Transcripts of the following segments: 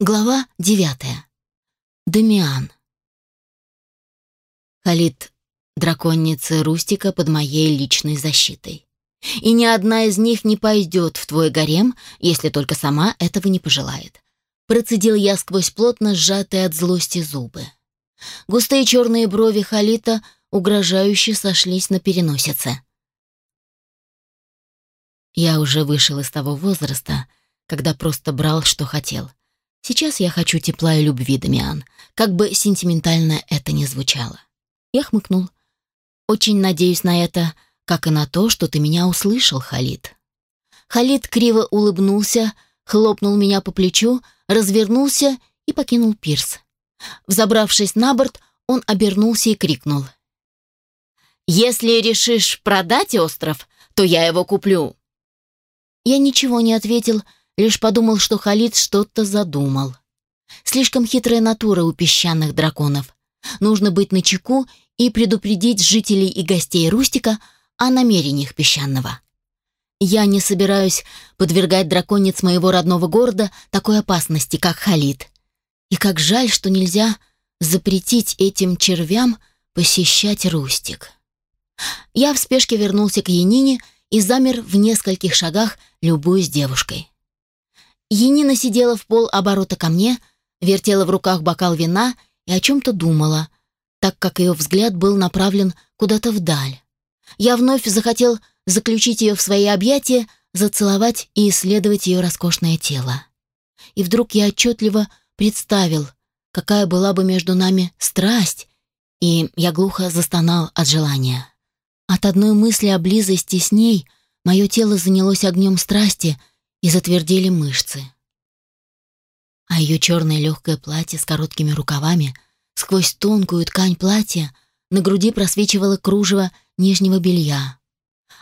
Глава девятая. Дамиан. Халид — драконница Рустика под моей личной защитой. И ни одна из них не пойдет в твой гарем, если только сама этого не пожелает. Процедил я сквозь плотно сжатые от злости зубы. Густые черные брови Халита угрожающе сошлись на переносице. Я уже вышел из того возраста, когда просто брал, что хотел. Сейчас я хочу тепла и любви, Дамиан, как бы сентиментально это ни звучало. Я хмыкнул. Очень надеюсь на это, как и на то, что ты меня услышал, Халид. Халид криво улыбнулся, хлопнул меня по плечу, развернулся и покинул пирс. Взобравшись на борт, он обернулся и крикнул. «Если решишь продать остров, то я его куплю». Я ничего не ответил, лишь подумал, что Халид что-то задумал. Слишком хитрая натура у песчаных драконов. Нужно быть начеку и предупредить жителей и гостей Рустика о намерениях песчаного. Я не собираюсь подвергать драконец моего родного города такой опасности, как Халид. И как жаль, что нельзя запретить этим червям посещать Рустик. Я в спешке вернулся к Янине и замер в нескольких шагах, любуясь девушкой. Енина сидела в пол оборота ко мне, вертела в руках бокал вина и о чем-то думала, так как ее взгляд был направлен куда-то вдаль. Я вновь захотел заключить ее в свои объятия, зацеловать и исследовать ее роскошное тело. И вдруг я отчетливо представил, какая была бы между нами страсть, и я глухо застонал от желания. От одной мысли о близости с ней мое тело занялось огнем страсти и затвердели мышцы. А ее черное легкое платье с короткими рукавами, сквозь тонкую ткань платья, на груди просвечивало кружево нижнего белья.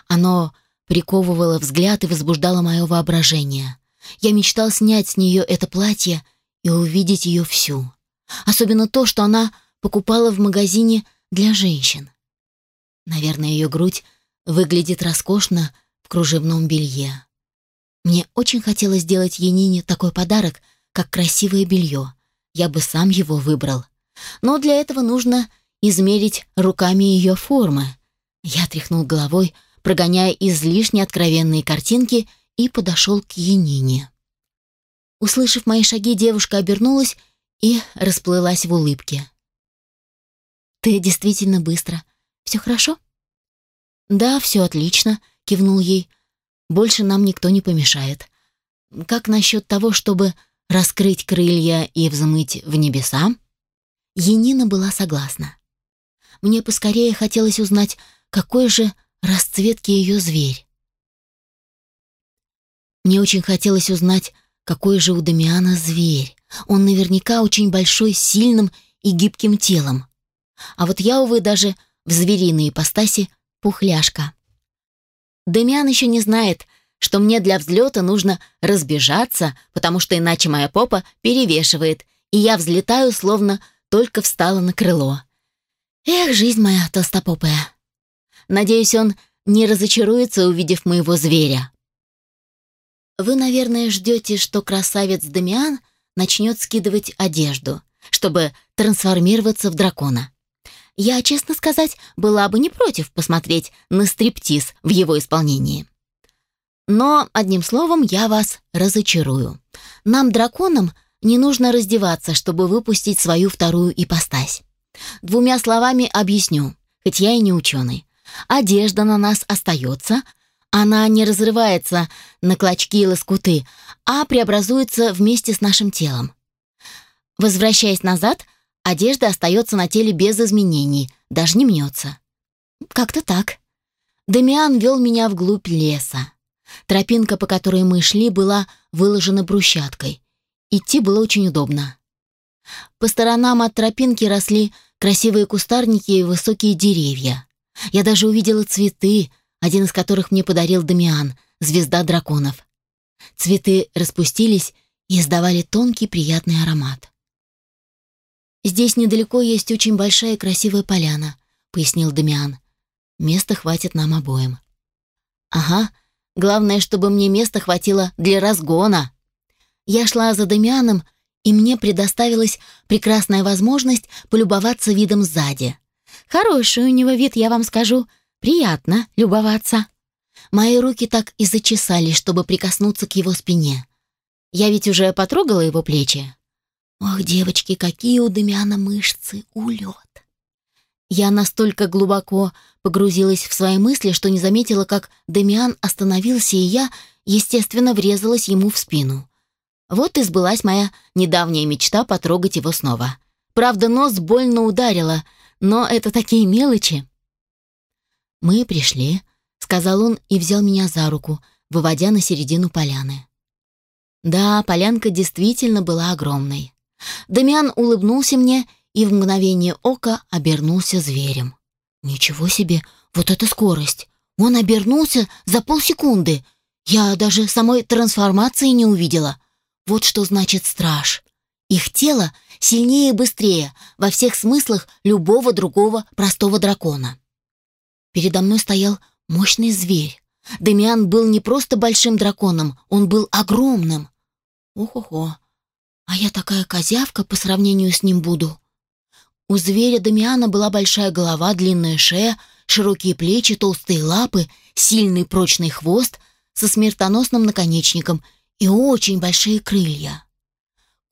Оно приковывало взгляд и возбуждало мое воображение. Я мечтал снять с нее это платье и увидеть ее всю. Особенно то, что она покупала в магазине для женщин. Наверное, ее грудь выглядит роскошно в кружевном белье. Мне очень хотелось сделать Янине такой подарок, как красивое белье. Я бы сам его выбрал. Но для этого нужно измерить руками ее формы. Я тряхнул головой, прогоняя излишне откровенные картинки, и подошел к Янине. Услышав мои шаги, девушка обернулась и расплылась в улыбке. «Ты действительно быстро. Все хорошо?» «Да, все отлично», — кивнул ей. Больше нам никто не помешает. Как насчет того, чтобы раскрыть крылья и взмыть в небеса? Енина была согласна. Мне поскорее хотелось узнать, какой же расцветки ее зверь. Мне очень хотелось узнать, какой же у Дамиана зверь. Он наверняка очень большой, сильным и гибким телом. А вот я, увы, даже в звериной ипостаси пухляшка. Демиан еще не знает, что мне для взлета нужно разбежаться, потому что иначе моя попа перевешивает, и я взлетаю, словно только встала на крыло. Эх, жизнь моя толстопопая. Надеюсь, он не разочаруется, увидев моего зверя. Вы, наверное, ждете, что красавец Дамиан начнет скидывать одежду, чтобы трансформироваться в дракона. Я, честно сказать, была бы не против посмотреть на стриптиз в его исполнении. Но, одним словом, я вас разочарую. Нам, драконам, не нужно раздеваться, чтобы выпустить свою вторую ипостась. Двумя словами объясню, хоть я и не ученый. Одежда на нас остается, она не разрывается на клочки и лоскуты, а преобразуется вместе с нашим телом. Возвращаясь назад, Одежда остается на теле без изменений, даже не мнется. Как-то так. Дамиан вел меня вглубь леса. Тропинка, по которой мы шли, была выложена брусчаткой. Идти было очень удобно. По сторонам от тропинки росли красивые кустарники и высокие деревья. Я даже увидела цветы, один из которых мне подарил Дамиан, звезда драконов. Цветы распустились и издавали тонкий приятный аромат. «Здесь недалеко есть очень большая и красивая поляна», — пояснил Дамиан. «Места хватит нам обоим». «Ага, главное, чтобы мне места хватило для разгона». Я шла за Дамианом и мне предоставилась прекрасная возможность полюбоваться видом сзади. Хороший у него вид, я вам скажу. Приятно любоваться. Мои руки так и зачесались, чтобы прикоснуться к его спине. Я ведь уже потрогала его плечи. Ох, девочки, какие у Демиана мышцы, улет. Я настолько глубоко погрузилась в свои мысли, что не заметила, как Демиан остановился, и я, естественно, врезалась ему в спину. Вот и сбылась моя недавняя мечта потрогать его снова. Правда, нос больно ударила, но это такие мелочи. «Мы пришли», — сказал он и взял меня за руку, выводя на середину поляны. Да, полянка действительно была огромной. Дамиан улыбнулся мне и в мгновение ока обернулся зверем. Ничего себе, вот эта скорость! Он обернулся за полсекунды. Я даже самой трансформации не увидела. Вот что значит страж. Их тело сильнее и быстрее во всех смыслах любого другого простого дракона. Передо мной стоял мощный зверь. Демиан был не просто большим драконом, он был огромным. Ох-охо, а я такая козявка по сравнению с ним буду. У зверя Дамиана была большая голова, длинная шея, широкие плечи, толстые лапы, сильный прочный хвост со смертоносным наконечником и очень большие крылья.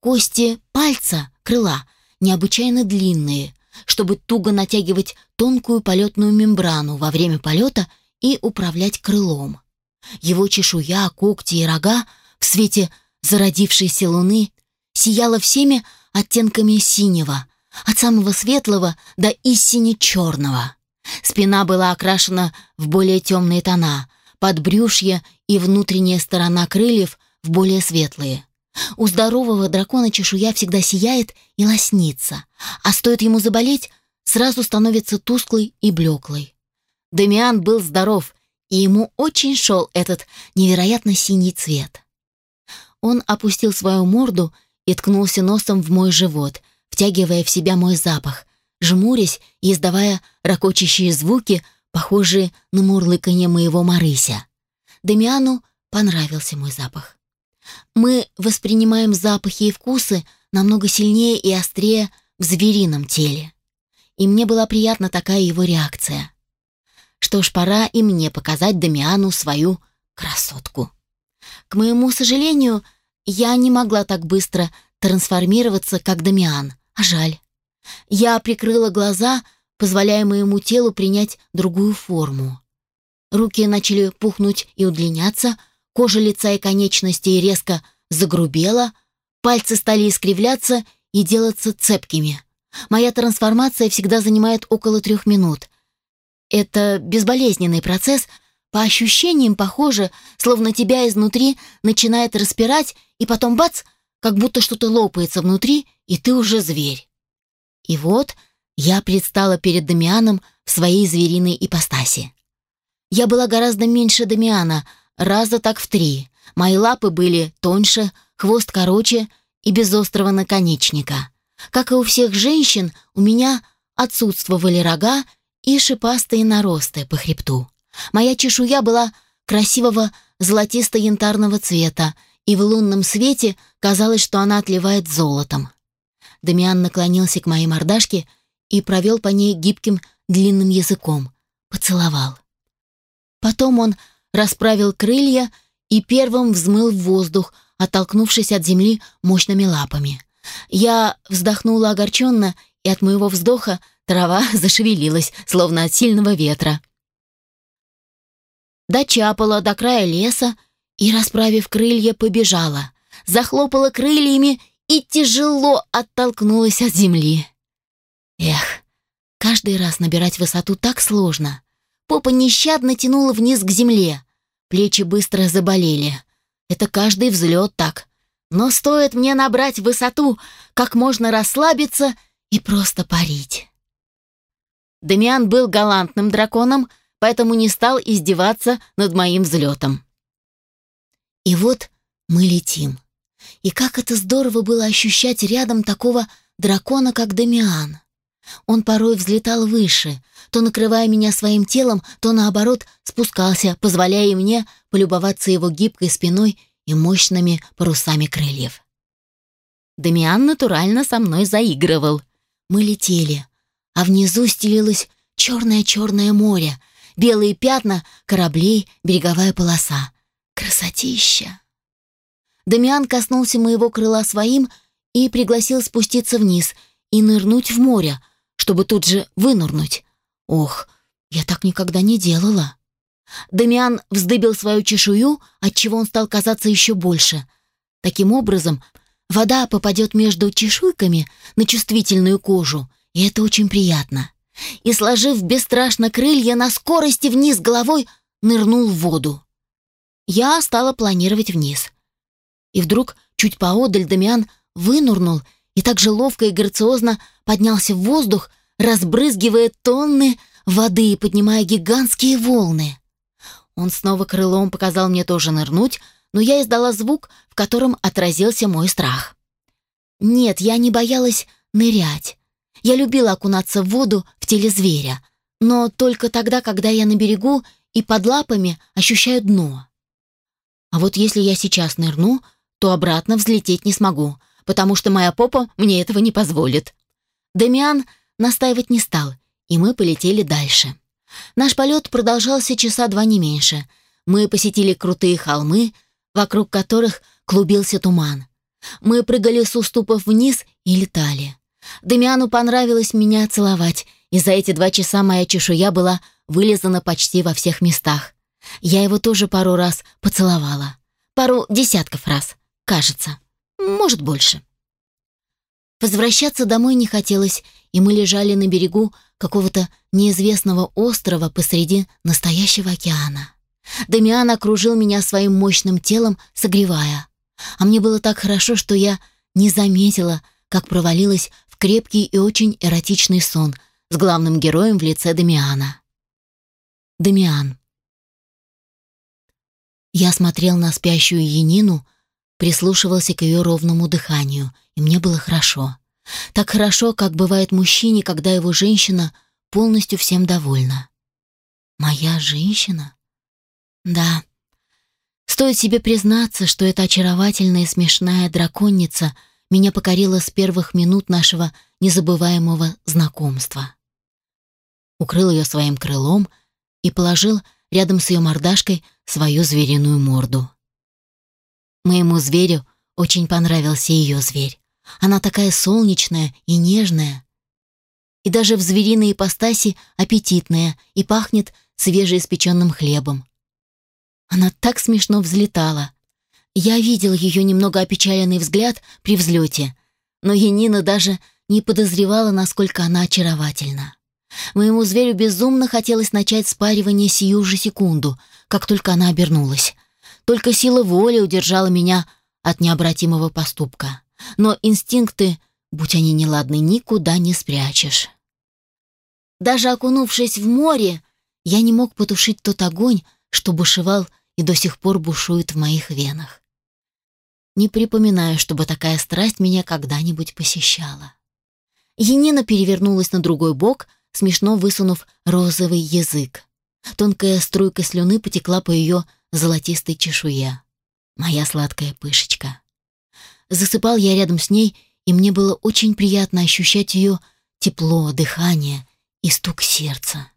Кости пальца, крыла, необычайно длинные, чтобы туго натягивать тонкую полетную мембрану во время полета и управлять крылом. Его чешуя, когти и рога в свете зародившейся луны сияла всеми оттенками синего, от самого светлого до истине черного. Спина была окрашена в более темные тона, подбрюшье и внутренняя сторона крыльев в более светлые. У здорового дракона чешуя всегда сияет и лоснится, а стоит ему заболеть, сразу становится тусклой и блеклой. Дамиан был здоров, и ему очень шел этот невероятно синий цвет. Он опустил свою морду и ткнулся носом в мой живот, втягивая в себя мой запах, жмурясь и издавая ракочащие звуки, похожие на мурлыканье моего Марыся. Дамиану понравился мой запах. Мы воспринимаем запахи и вкусы намного сильнее и острее в зверином теле. И мне была приятна такая его реакция. Что ж, пора и мне показать Дамиану свою красотку. К моему сожалению, я не могла так быстро трансформироваться, как Дамиан, а жаль. Я прикрыла глаза, позволяя моему телу принять другую форму. Руки начали пухнуть и удлиняться, Кожа лица и конечностей резко загрубела, пальцы стали искривляться и делаться цепкими. Моя трансформация всегда занимает около трех минут. Это безболезненный процесс, по ощущениям похоже, словно тебя изнутри начинает распирать, и потом бац, как будто что-то лопается внутри, и ты уже зверь. И вот я предстала перед Дамианом в своей звериной ипостаси. Я была гораздо меньше Дамиана, раза так в три. Мои лапы были тоньше, хвост короче и без острого наконечника. Как и у всех женщин, у меня отсутствовали рога и шипастые наросты по хребту. Моя чешуя была красивого золотисто-янтарного цвета, и в лунном свете казалось, что она отливает золотом. Дамиан наклонился к моей мордашке и провел по ней гибким длинным языком. Поцеловал. Потом он расправил крылья и первым взмыл в воздух, оттолкнувшись от земли мощными лапами. Я вздохнула огорченно, и от моего вздоха трава зашевелилась, словно от сильного ветра. Дочапала до края леса и, расправив крылья, побежала. Захлопала крыльями и тяжело оттолкнулась от земли. Эх, каждый раз набирать высоту так сложно. Попа нещадно тянула вниз к земле. Плечи быстро заболели. Это каждый взлет так. Но стоит мне набрать высоту, как можно расслабиться и просто парить. Дамиан был галантным драконом, поэтому не стал издеваться над моим взлетом. И вот мы летим. И как это здорово было ощущать рядом такого дракона, как Дамиан. Он порой взлетал выше, то накрывая меня своим телом, то наоборот спускался, позволяя мне полюбоваться его гибкой спиной и мощными парусами крыльев. Дамиан натурально со мной заигрывал. Мы летели, а внизу стелилось черное-черное море, белые пятна, кораблей, береговая полоса. Красотища! Дамиан коснулся моего крыла своим и пригласил спуститься вниз и нырнуть в море, чтобы тут же вынырнуть. Ох, я так никогда не делала. Дамиан вздыбил свою чешую, отчего он стал казаться еще больше. Таким образом, вода попадет между чешуйками на чувствительную кожу, и это очень приятно. И, сложив бесстрашно крылья, на скорости вниз головой нырнул в воду. Я стала планировать вниз. И вдруг, чуть поодаль, Дамиан вынурнул и так же ловко и грациозно поднялся в воздух, разбрызгивая тонны воды и поднимая гигантские волны. Он снова крылом показал мне тоже нырнуть, но я издала звук, в котором отразился мой страх. Нет, я не боялась нырять. Я любила окунаться в воду в теле зверя, но только тогда, когда я на берегу и под лапами ощущаю дно. А вот если я сейчас нырну, то обратно взлететь не смогу, потому что моя попа мне этого не позволит. Дамиан настаивать не стал, и мы полетели дальше. Наш полет продолжался часа два не меньше. Мы посетили крутые холмы, вокруг которых клубился туман. Мы прыгали с уступов вниз и летали. Дамиану понравилось меня целовать, и за эти два часа моя чешуя была вылизана почти во всех местах. Я его тоже пару раз поцеловала. Пару десятков раз, кажется. Может, больше. Возвращаться домой не хотелось, и мы лежали на берегу какого-то неизвестного острова посреди настоящего океана. Дамиан окружил меня своим мощным телом, согревая. А мне было так хорошо, что я не заметила, как провалилась в крепкий и очень эротичный сон с главным героем в лице Дамиана. Дамиан. Я смотрел на спящую Янину, прислушивался к ее ровному дыханию, и мне было хорошо. Так хорошо, как бывает мужчине, когда его женщина полностью всем довольна. Моя женщина? Да. Стоит себе признаться, что эта очаровательная смешная драконница меня покорила с первых минут нашего незабываемого знакомства. Укрыл ее своим крылом и положил рядом с ее мордашкой свою звериную морду. Моему зверю очень понравился ее зверь. Она такая солнечная и нежная. И даже в звериной ипостаси аппетитная и пахнет свежеиспеченным хлебом. Она так смешно взлетала. Я видел ее немного опечаленный взгляд при взлете, но Янина даже не подозревала, насколько она очаровательна. Моему зверю безумно хотелось начать спаривание сию же секунду, как только она обернулась. Только сила воли удержала меня от необратимого поступка но инстинкты, будь они неладны, никуда не спрячешь. Даже окунувшись в море, я не мог потушить тот огонь, что бушевал и до сих пор бушует в моих венах. Не припоминаю, чтобы такая страсть меня когда-нибудь посещала. Енина перевернулась на другой бок, смешно высунув розовый язык. Тонкая струйка слюны потекла по ее золотистой чешуе. Моя сладкая пышечка. Засыпал я рядом с ней, и мне было очень приятно ощущать ее тепло, дыхание и стук сердца.